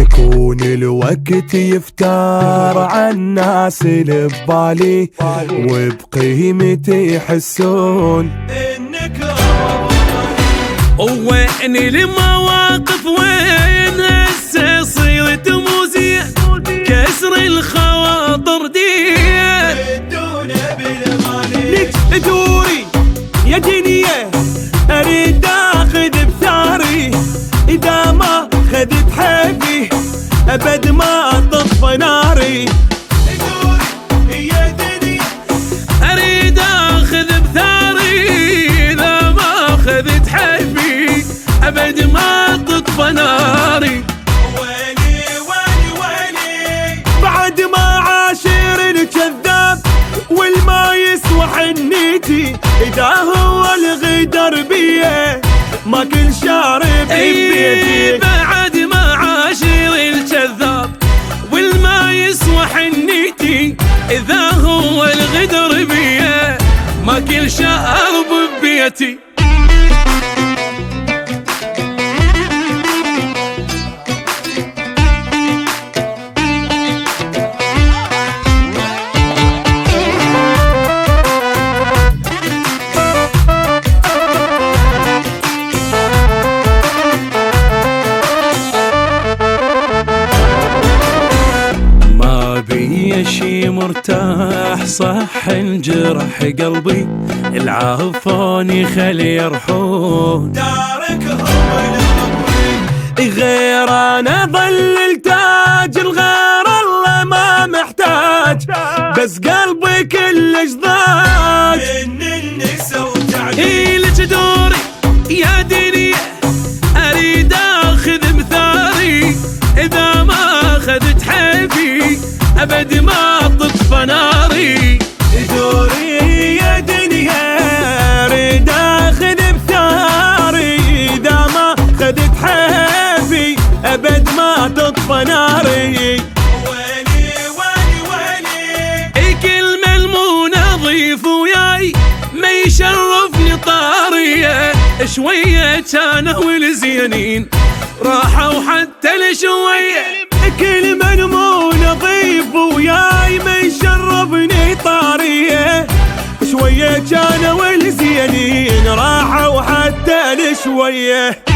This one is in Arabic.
يكون الوقت يفتر عالناس اللي ببالي وبقيمتي يحسون؟ انك وين المواقف وين هسه صيرت موزية؟ كسر الخواطر يا دنيا أريد أخذ بثاري. إذا ما خذت حبي أبد ما تطفى ناري. أريد أخذ بثاري. إذا حبي أبد ما تطفى ناري. الغدر بيه ما كل شارب ببيتي بعد ما عاشر الكذاب والما يسوى حنيتي إذا هو الغدر بيه ما كل شارب ببيتي شي مرتاح صح انجرح قلبي. العافوني خلي يرحون. غير أنا ظل تاج الغير الله ما محتاج. بس قلبي كلش ضاج ابد ما تطفى ناري. دوري يا دنيا اريد أخذ بثاري. إذا ما اخذت حبي أبد ما تطفى ناري. ويلي ويلي ويلي. كلمة المونة ضيف وياي ما يشرفني طارية شوية كانوا الزينين راحوا حتى لشوية. كل من مو نظيف وياي ما يشرفني طارية. شوية كانوا الزينين راحوا حتى لشوية.